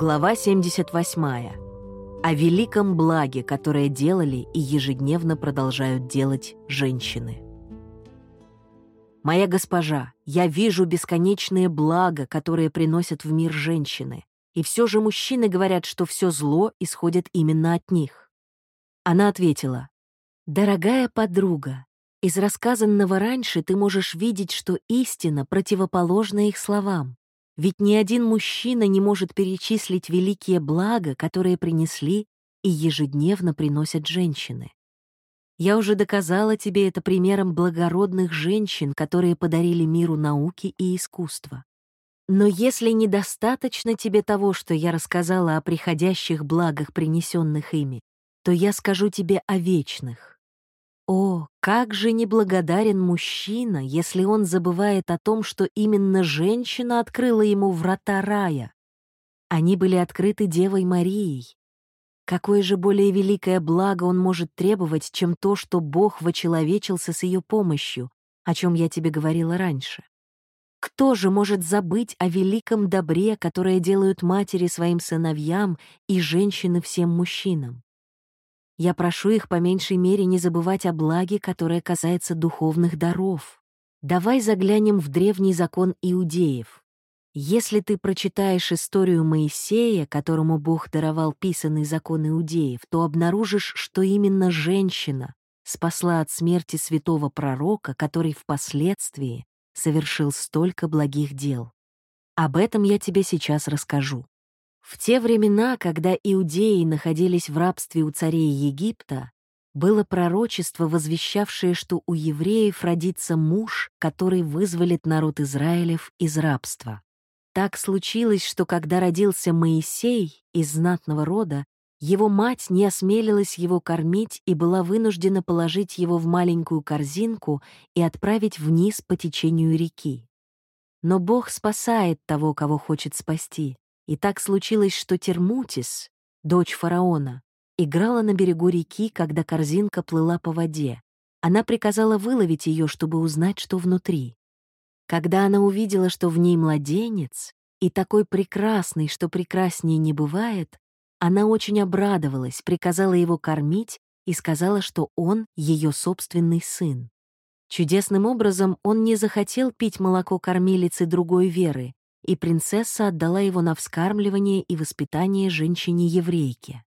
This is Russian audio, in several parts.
Глава 78. О великом благе, которое делали и ежедневно продолжают делать женщины. Моя госпожа, я вижу бесконечные блага, которые приносят в мир женщины, и все же мужчины говорят, что все зло исходит именно от них. Она ответила, «Дорогая подруга, из рассказанного раньше ты можешь видеть, что истина противоположна их словам. Ведь ни один мужчина не может перечислить великие блага, которые принесли и ежедневно приносят женщины. Я уже доказала тебе это примером благородных женщин, которые подарили миру науки и искусство. Но если недостаточно тебе того, что я рассказала о приходящих благах, принесенных ими, то я скажу тебе о вечных. О, как же неблагодарен мужчина, если он забывает о том, что именно женщина открыла ему врата рая. Они были открыты Девой Марией. Какое же более великое благо он может требовать, чем то, что Бог вочеловечился с ее помощью, о чем я тебе говорила раньше? Кто же может забыть о великом добре, которое делают матери своим сыновьям и женщины всем мужчинам? Я прошу их по меньшей мере не забывать о благе, которое касается духовных даров. Давай заглянем в древний закон иудеев. Если ты прочитаешь историю Моисея, которому Бог даровал писанный закон иудеев, то обнаружишь, что именно женщина спасла от смерти святого пророка, который впоследствии совершил столько благих дел. Об этом я тебе сейчас расскажу. В те времена, когда иудеи находились в рабстве у царей Египта, было пророчество, возвещавшее, что у евреев родится муж, который вызволит народ Израилев из рабства. Так случилось, что когда родился Моисей из знатного рода, его мать не осмелилась его кормить и была вынуждена положить его в маленькую корзинку и отправить вниз по течению реки. Но Бог спасает того, кого хочет спасти. И так случилось, что Термутис, дочь фараона, играла на берегу реки, когда корзинка плыла по воде. Она приказала выловить ее, чтобы узнать, что внутри. Когда она увидела, что в ней младенец, и такой прекрасный, что прекраснее не бывает, она очень обрадовалась, приказала его кормить и сказала, что он — ее собственный сын. Чудесным образом он не захотел пить молоко кормилицы другой веры, и принцесса отдала его на вскармливание и воспитание женщине-еврейке.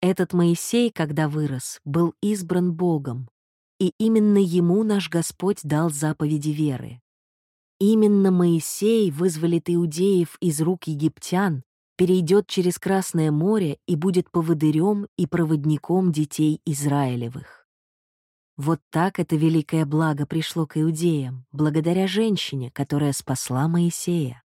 Этот Моисей, когда вырос, был избран Богом, и именно ему наш Господь дал заповеди веры. Именно Моисей вызволит иудеев из рук египтян, перейдет через Красное море и будет поводырем и проводником детей Израилевых. Вот так это великое благо пришло к иудеям, благодаря женщине, которая спасла Моисея.